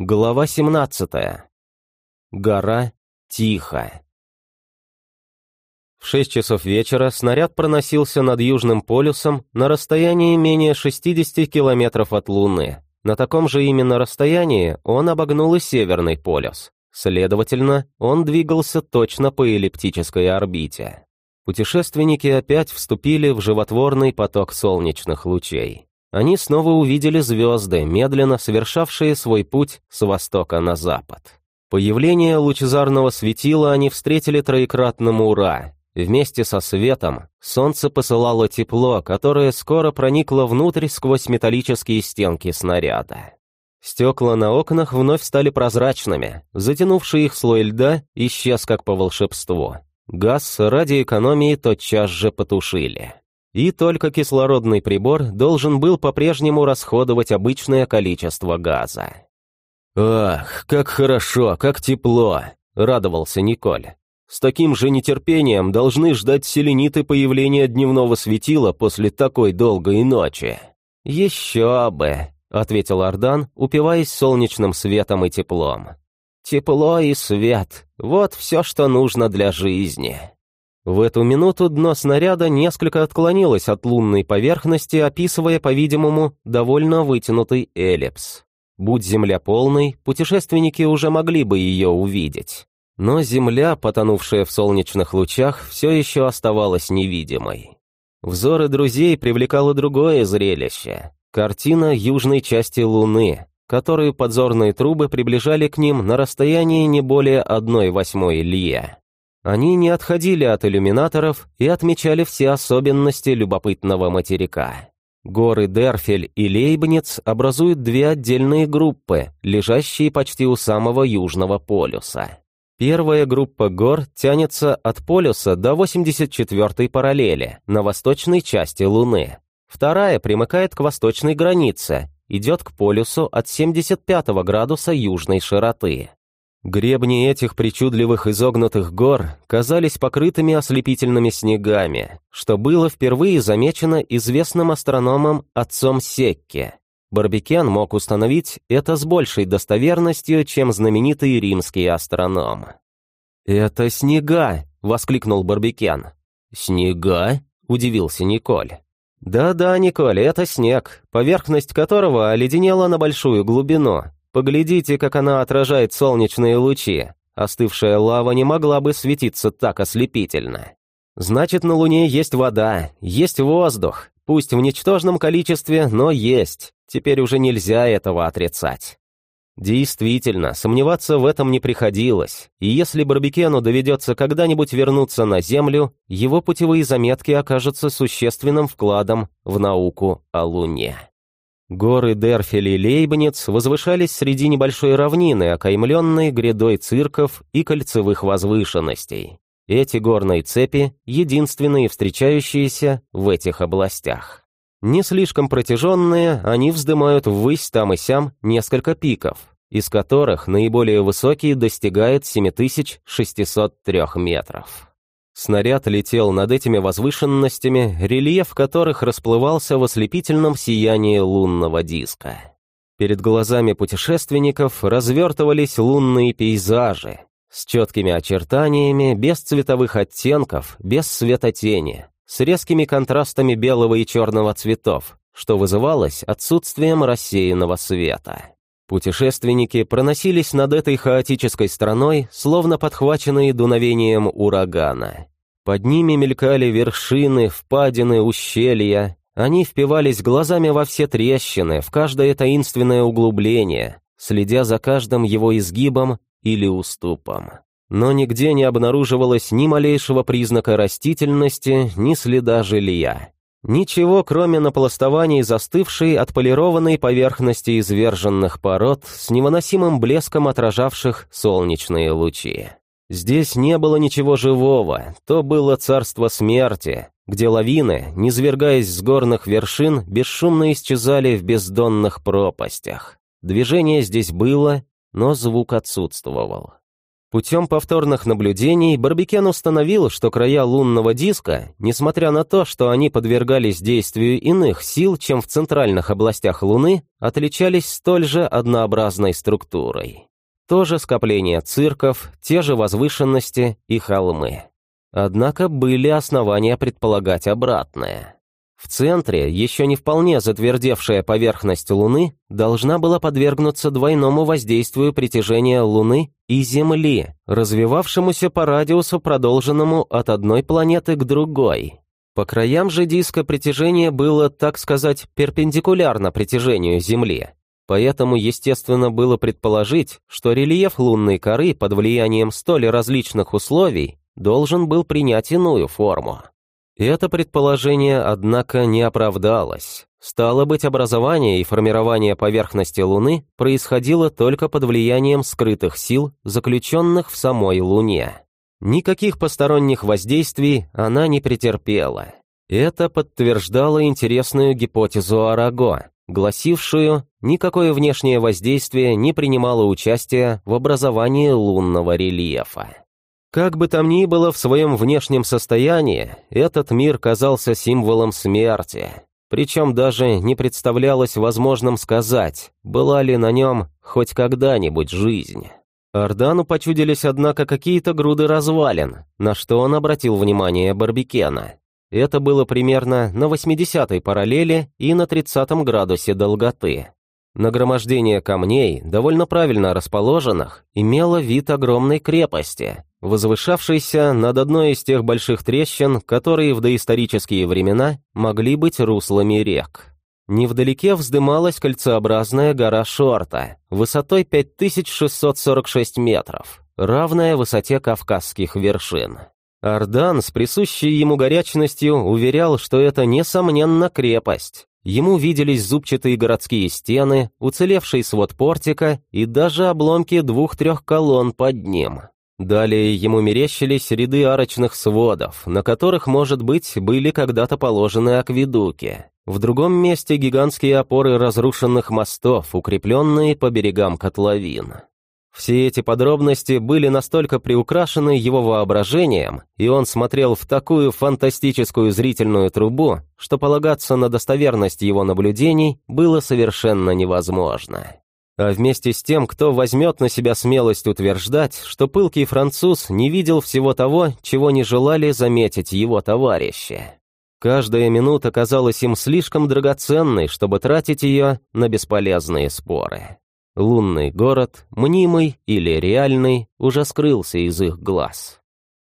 Глава 17. Гора Тихо. В 6 часов вечера снаряд проносился над Южным полюсом на расстоянии менее 60 километров от Луны. На таком же именно расстоянии он обогнул и Северный полюс. Следовательно, он двигался точно по эллиптической орбите. Путешественники опять вступили в животворный поток солнечных лучей они снова увидели звезды, медленно совершавшие свой путь с востока на запад. Появление лучезарного светила они встретили троекратным «Ура!». Вместе со светом солнце посылало тепло, которое скоро проникло внутрь сквозь металлические стенки снаряда. Стекла на окнах вновь стали прозрачными, затянувший их слой льда исчез как по волшебству. Газ ради экономии тотчас же потушили и только кислородный прибор должен был по-прежнему расходовать обычное количество газа. «Ах, как хорошо, как тепло!» — радовался Николь. «С таким же нетерпением должны ждать селениты появления дневного светила после такой долгой ночи». «Еще бы!» — ответил Ардан, упиваясь солнечным светом и теплом. «Тепло и свет — вот все, что нужно для жизни». В эту минуту дно снаряда несколько отклонилось от лунной поверхности, описывая, по-видимому, довольно вытянутый эллипс. Будь Земля полной, путешественники уже могли бы ее увидеть. Но Земля, потонувшая в солнечных лучах, все еще оставалась невидимой. Взоры друзей привлекало другое зрелище — картина южной части Луны, которую подзорные трубы приближали к ним на расстоянии не более одной восьмой лье. Они не отходили от иллюминаторов и отмечали все особенности любопытного материка. Горы Дерфель и Лейбниц образуют две отдельные группы, лежащие почти у самого южного полюса. Первая группа гор тянется от полюса до 84-й параллели, на восточной части Луны. Вторая примыкает к восточной границе, идет к полюсу от 75 градуса южной широты. Гребни этих причудливых изогнутых гор казались покрытыми ослепительными снегами, что было впервые замечено известным астрономом отцом Секки. Барбикен мог установить это с большей достоверностью, чем знаменитый римский астроном. «Это снега!» — воскликнул Барбикен. «Снега?» — удивился Николь. «Да-да, Николь, это снег, поверхность которого оледенела на большую глубину, Поглядите, как она отражает солнечные лучи. Остывшая лава не могла бы светиться так ослепительно. Значит, на Луне есть вода, есть воздух, пусть в ничтожном количестве, но есть. Теперь уже нельзя этого отрицать. Действительно, сомневаться в этом не приходилось, и если Барбекену доведется когда-нибудь вернуться на Землю, его путевые заметки окажутся существенным вкладом в науку о Луне. Горы Дерфель и Лейбниц возвышались среди небольшой равнины, окаймленной грядой цирков и кольцевых возвышенностей. Эти горные цепи — единственные встречающиеся в этих областях. Не слишком протяженные, они вздымают ввысь там и сям несколько пиков, из которых наиболее высокий достигает 7603 метров. Снаряд летел над этими возвышенностями, рельеф которых расплывался в ослепительном сиянии лунного диска. Перед глазами путешественников развертывались лунные пейзажи с четкими очертаниями, без цветовых оттенков, без светотени, с резкими контрастами белого и черного цветов, что вызывалось отсутствием рассеянного света. Путешественники проносились над этой хаотической страной, словно подхваченные дуновением урагана. Под ними мелькали вершины, впадины, ущелья. Они впивались глазами во все трещины, в каждое таинственное углубление, следя за каждым его изгибом или уступом. Но нигде не обнаруживалось ни малейшего признака растительности, ни следа жилья. Ничего, кроме напластований застывшей отполированной поверхности изверженных пород с невыносимым блеском отражавших солнечные лучи. Здесь не было ничего живого, то было царство смерти, где лавины, низвергаясь с горных вершин, бесшумно исчезали в бездонных пропастях. Движение здесь было, но звук отсутствовал. Путем повторных наблюдений Барбикен установил, что края лунного диска, несмотря на то, что они подвергались действию иных сил, чем в центральных областях Луны, отличались столь же однообразной структурой. То же скопление цирков, те же возвышенности и холмы. Однако были основания предполагать обратное. В центре, еще не вполне затвердевшая поверхность Луны, должна была подвергнуться двойному воздействию притяжения Луны и Земли, развивавшемуся по радиусу, продолженному от одной планеты к другой. По краям же диска притяжение было, так сказать, перпендикулярно притяжению Земли. Поэтому, естественно, было предположить, что рельеф лунной коры под влиянием столь различных условий должен был принять иную форму. Это предположение, однако, не оправдалось. Стало быть, образование и формирование поверхности Луны происходило только под влиянием скрытых сил, заключенных в самой Луне. Никаких посторонних воздействий она не претерпела. Это подтверждало интересную гипотезу Араго, гласившую, никакое внешнее воздействие не принимало участия в образовании лунного рельефа. Как бы там ни было в своем внешнем состоянии, этот мир казался символом смерти. Причем даже не представлялось возможным сказать, была ли на нем хоть когда-нибудь жизнь. Ордану почудились, однако, какие-то груды развалин, на что он обратил внимание Барбикена. Это было примерно на 80-й параллели и на 30 градусе долготы. Нагромождение камней, довольно правильно расположенных, имело вид огромной крепости, возвышавшейся над одной из тех больших трещин, которые в доисторические времена могли быть руслами рек. Невдалеке вздымалась кольцеобразная гора Шорта, высотой 5646 метров, равная высоте кавказских вершин. Ардан с присущей ему горячностью уверял, что это, несомненно, крепость. Ему виделись зубчатые городские стены, уцелевший свод портика и даже обломки двух-трех колонн под ним. Далее ему мерещились ряды арочных сводов, на которых, может быть, были когда-то положены акведуки. В другом месте гигантские опоры разрушенных мостов, укрепленные по берегам котловин. Все эти подробности были настолько приукрашены его воображением, и он смотрел в такую фантастическую зрительную трубу, что полагаться на достоверность его наблюдений было совершенно невозможно. А вместе с тем, кто возьмет на себя смелость утверждать, что пылкий француз не видел всего того, чего не желали заметить его товарищи. Каждая минута казалась им слишком драгоценной, чтобы тратить ее на бесполезные споры. Лунный город, мнимый или реальный, уже скрылся из их глаз.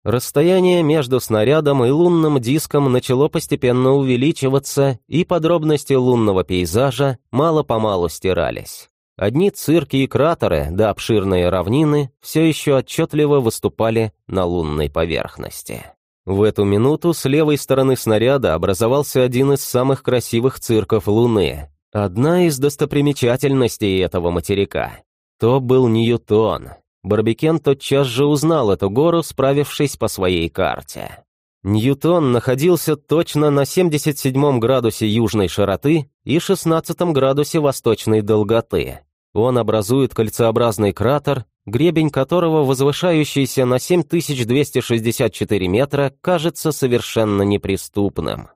Расстояние между снарядом и лунным диском начало постепенно увеличиваться, и подробности лунного пейзажа мало-помалу стирались. Одни цирки и кратеры, да обширные равнины, все еще отчетливо выступали на лунной поверхности. В эту минуту с левой стороны снаряда образовался один из самых красивых цирков Луны, одна из достопримечательностей этого материка. То был Ньютон. Барбикен тотчас же узнал эту гору, справившись по своей карте. Ньютон находился точно на 77 градусе южной широты и 16 градусе восточной долготы. Он образует кольцеобразный кратер, гребень которого, возвышающийся на 7264 метра, кажется совершенно неприступным.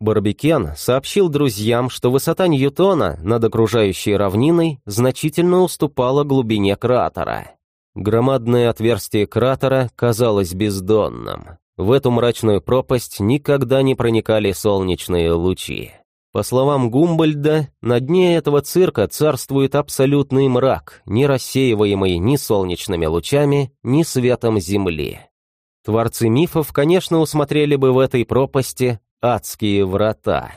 Барбикен сообщил друзьям, что высота Ньютона над окружающей равниной значительно уступала глубине кратера. Громадное отверстие кратера казалось бездонным. В эту мрачную пропасть никогда не проникали солнечные лучи. По словам Гумбольда, на дне этого цирка царствует абсолютный мрак, не рассеиваемый ни солнечными лучами, ни светом Земли. Творцы мифов, конечно, усмотрели бы в этой пропасти адские врата.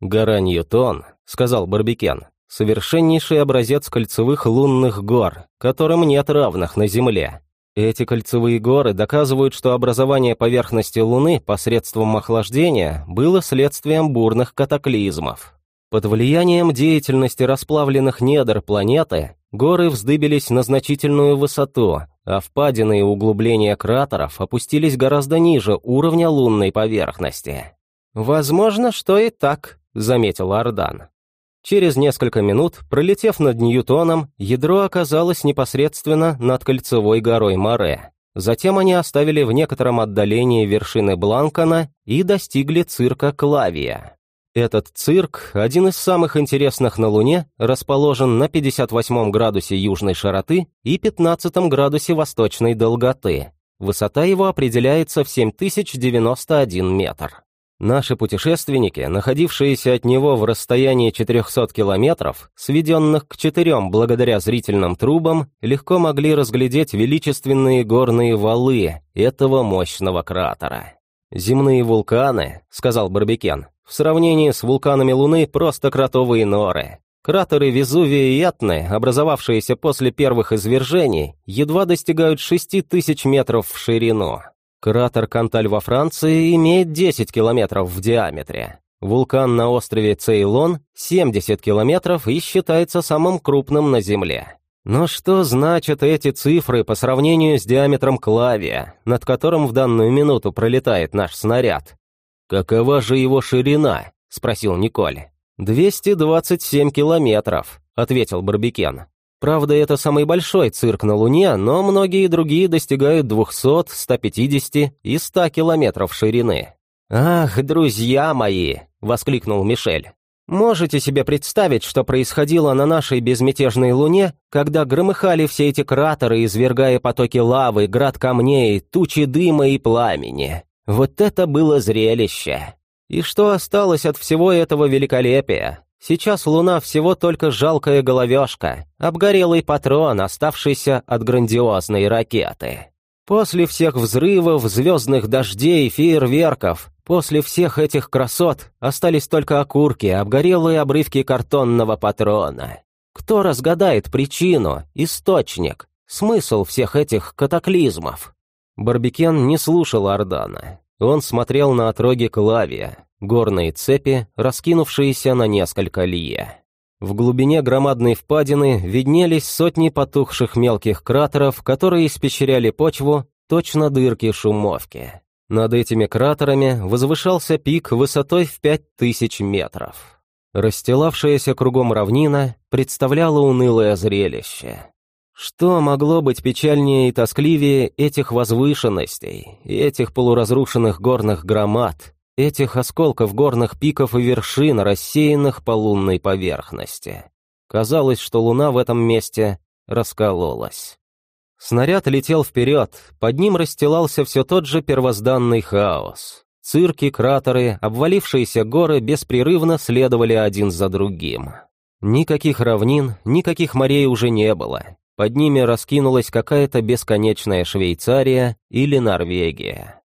«Гора Ньютон», — сказал Барбикен, — «совершеннейший образец кольцевых лунных гор, которым нет равных на Земле. Эти кольцевые горы доказывают, что образование поверхности Луны посредством охлаждения было следствием бурных катаклизмов. Под влиянием деятельности расплавленных недр планеты горы вздыбились на значительную высоту, а впадины и углубления кратеров опустились гораздо ниже уровня лунной поверхности. «Возможно, что и так», — заметил Ардан. Через несколько минут, пролетев над Ньютоном, ядро оказалось непосредственно над кольцевой горой Море. Затем они оставили в некотором отдалении вершины Бланкана и достигли цирка Клавия. Этот цирк, один из самых интересных на Луне, расположен на 58 градусе южной широты и 15 градусе восточной долготы. Высота его определяется в 7091 метр. Наши путешественники, находившиеся от него в расстоянии 400 километров, сведенных к четырем благодаря зрительным трубам, легко могли разглядеть величественные горные валы этого мощного кратера. «Земные вулканы», — сказал Барбекен, — «в сравнении с вулканами Луны просто кротовые норы. Кратеры Везувия и Этны, образовавшиеся после первых извержений, едва достигают 6000 метров в ширину. Кратер Канталь во Франции имеет 10 километров в диаметре. Вулкан на острове Цейлон – 70 километров и считается самым крупным на Земле. Но что значат эти цифры по сравнению с диаметром Клавия, над которым в данную минуту пролетает наш снаряд? «Какова же его ширина?» – спросил Николь. «227 километров», – ответил Барбекен. Правда, это самый большой цирк на Луне, но многие другие достигают 200, 150 и 100 километров ширины. «Ах, друзья мои!» — воскликнул Мишель. «Можете себе представить, что происходило на нашей безмятежной Луне, когда громыхали все эти кратеры, извергая потоки лавы, град камней, тучи дыма и пламени? Вот это было зрелище! И что осталось от всего этого великолепия? Сейчас Луна всего только жалкая головешка, обгорелый патрон, оставшийся от грандиозной ракеты. После всех взрывов, звездных дождей, фейерверков, после всех этих красот остались только окурки, обгорелые обрывки картонного патрона. Кто разгадает причину, источник, смысл всех этих катаклизмов? Барбикен не слушал Ордана. Он смотрел на отроги Клавия, горные цепи, раскинувшиеся на несколько лье. В глубине громадной впадины виднелись сотни потухших мелких кратеров, которые испещряли почву, точно дырки шумовки. Над этими кратерами возвышался пик высотой в пять тысяч метров. Расстилавшаяся кругом равнина представляла унылое зрелище. Что могло быть печальнее и тоскливее этих возвышенностей, этих полуразрушенных горных громад, этих осколков горных пиков и вершин, рассеянных по лунной поверхности. Казалось, что луна в этом месте раскололась. Снаряд летел вперед, под ним расстилался все тот же первозданный хаос. Цирки, кратеры, обвалившиеся горы беспрерывно следовали один за другим. Никаких равнин, никаких морей уже не было. Под ними раскинулась какая-то бесконечная Швейцария или Норвегия.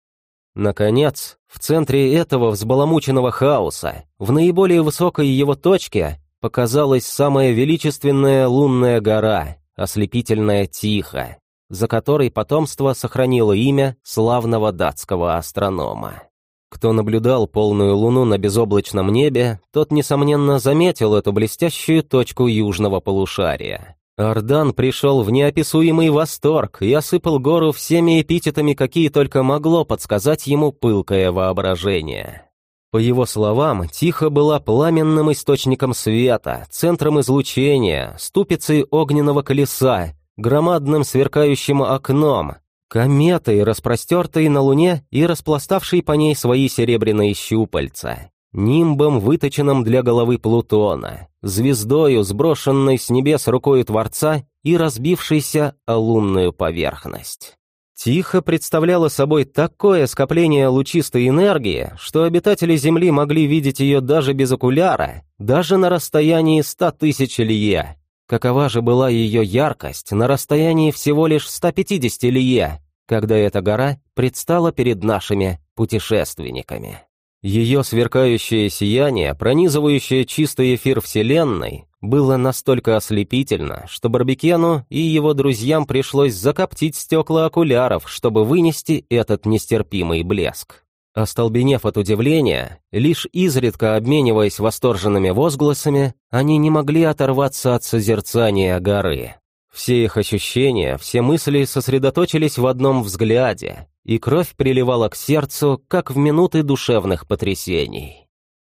Наконец, в центре этого взбаламученного хаоса, в наиболее высокой его точке, показалась самая величественная лунная гора, ослепительная Тихо, за которой потомство сохранило имя славного датского астронома. Кто наблюдал полную луну на безоблачном небе, тот, несомненно, заметил эту блестящую точку южного полушария. Ардан пришел в неописуемый восторг и осыпал гору всеми эпитетами, какие только могло подсказать ему пылкое воображение. По его словам, Тихо была пламенным источником света, центром излучения, ступицей огненного колеса, громадным сверкающим окном, кометой, распростертой на Луне и распластавшей по ней свои серебряные щупальца нимбом, выточенным для головы Плутона, звездою, сброшенной с небес рукою Творца и разбившейся о лунную поверхность. Тихо представляла собой такое скопление лучистой энергии, что обитатели Земли могли видеть ее даже без окуляра, даже на расстоянии ста тысяч лье. Какова же была ее яркость на расстоянии всего лишь 150 лье, когда эта гора предстала перед нашими путешественниками. Ее сверкающее сияние, пронизывающее чистый эфир Вселенной, было настолько ослепительно, что Барбекену и его друзьям пришлось закоптить стекла окуляров, чтобы вынести этот нестерпимый блеск. Остолбенев от удивления, лишь изредка обмениваясь восторженными возгласами, они не могли оторваться от созерцания горы. Все их ощущения, все мысли сосредоточились в одном взгляде, и кровь приливала к сердцу, как в минуты душевных потрясений.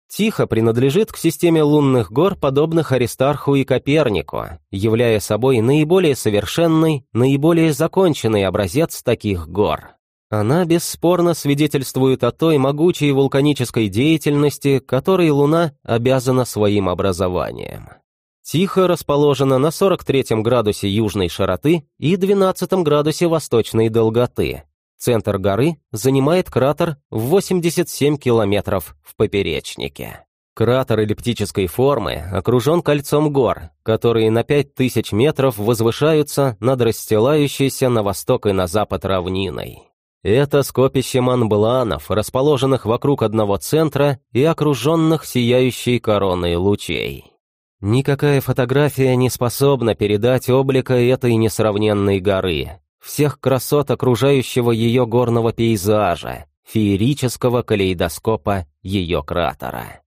Тихо принадлежит к системе лунных гор, подобных Аристарху и Копернику, являя собой наиболее совершенный, наиболее законченный образец таких гор. Она бесспорно свидетельствует о той могучей вулканической деятельности, которой Луна обязана своим образованием. Тихо расположена на 43 градусе южной широты и 12 градусе восточной долготы, Центр горы занимает кратер в 87 километров в поперечнике. Кратер эллиптической формы окружен кольцом гор, которые на 5000 метров возвышаются над расстилающейся на восток и на запад равниной. Это скопище манбланов, расположенных вокруг одного центра и окруженных сияющей короной лучей. Никакая фотография не способна передать облика этой несравненной горы, всех красот окружающего ее горного пейзажа, феерического калейдоскопа ее кратера.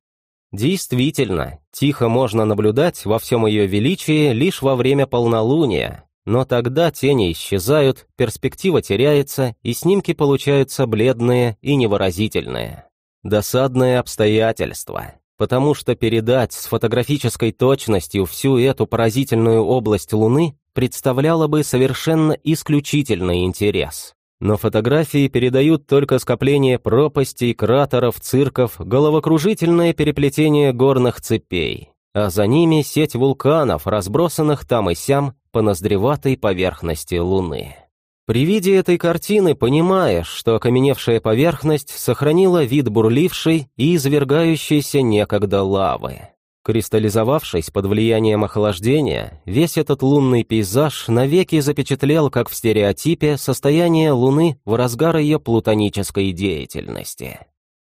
Действительно, тихо можно наблюдать во всем ее величии лишь во время полнолуния, но тогда тени исчезают, перспектива теряется, и снимки получаются бледные и невыразительные. Досадное обстоятельство, потому что передать с фотографической точностью всю эту поразительную область Луны представляло бы совершенно исключительный интерес. Но фотографии передают только скопление пропастей, кратеров, цирков, головокружительное переплетение горных цепей, а за ними сеть вулканов, разбросанных там и сям по ноздреватой поверхности Луны. При виде этой картины понимаешь, что окаменевшая поверхность сохранила вид бурлившей и извергающейся некогда лавы. Кристаллизовавшись под влиянием охлаждения, весь этот лунный пейзаж навеки запечатлел, как в стереотипе, состояние Луны в разгар ее плутонической деятельности.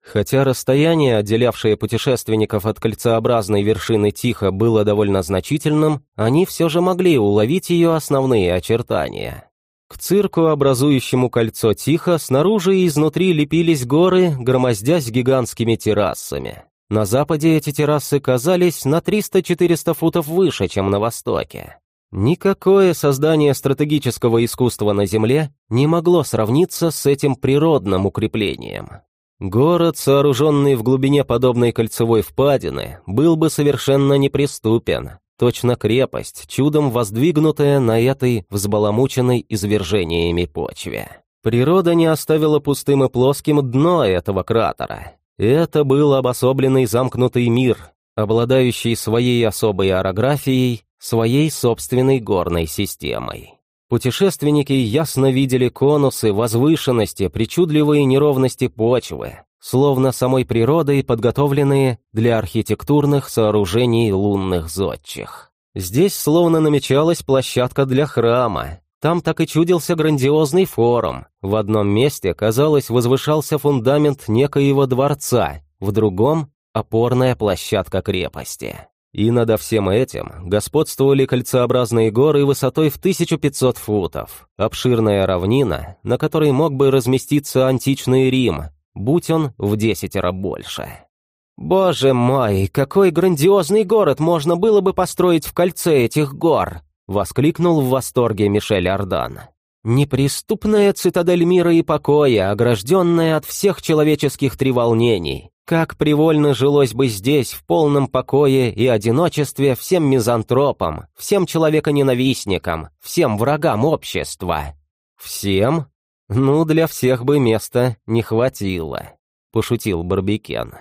Хотя расстояние, отделявшее путешественников от кольцеобразной вершины Тихо, было довольно значительным, они все же могли уловить ее основные очертания. К цирку, образующему кольцо Тихо, снаружи и изнутри лепились горы, громоздясь гигантскими террасами. На западе эти террасы казались на 300-400 футов выше, чем на востоке. Никакое создание стратегического искусства на Земле не могло сравниться с этим природным укреплением. Город, сооруженный в глубине подобной кольцевой впадины, был бы совершенно неприступен, точно крепость, чудом воздвигнутая на этой взбаламученной извержениями почве. Природа не оставила пустым и плоским дно этого кратера, это был обособленный замкнутый мир, обладающий своей особой орографией, своей собственной горной системой. Путешественники ясно видели конусы, возвышенности, причудливые неровности почвы, словно самой природой подготовленные для архитектурных сооружений лунных зодчих. Здесь словно намечалась площадка для храма, там так и чудился грандиозный форум. В одном месте, казалось, возвышался фундамент некоего дворца, в другом — опорная площадка крепости. И над всем этим господствовали кольцеобразные горы высотой в 1500 футов, обширная равнина, на которой мог бы разместиться античный Рим, будь он в десятеро больше. «Боже мой, какой грандиозный город можно было бы построить в кольце этих гор!» Воскликнул в восторге Мишель Ардан. «Неприступная цитадель мира и покоя, огражденная от всех человеческих треволнений. Как привольно жилось бы здесь, в полном покое и одиночестве, всем мизантропам, всем человеконенавистникам, всем врагам общества». «Всем? Ну, для всех бы места не хватило», — пошутил Барбикен.